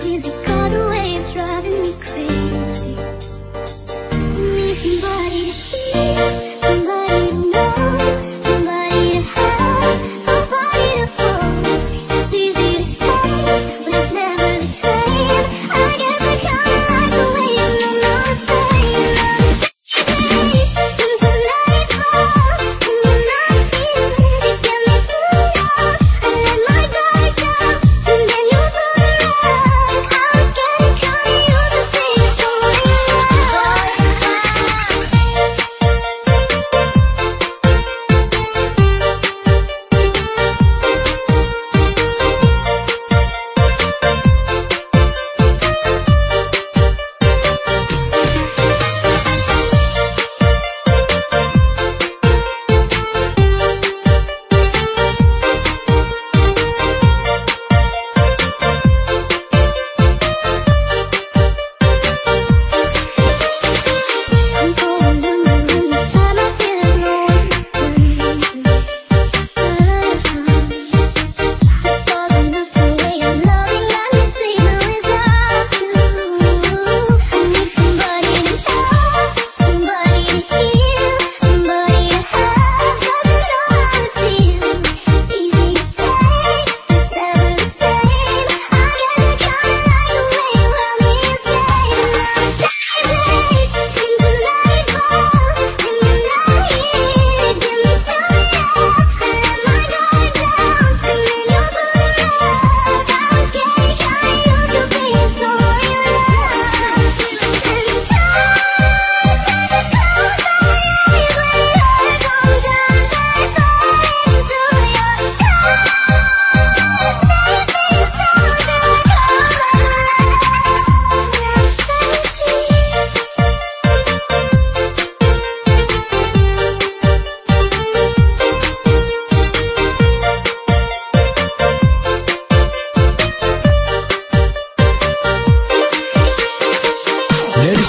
记得。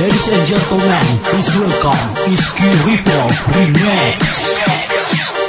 Ladies and gentlemen, please welcome Iski Ripple Remix.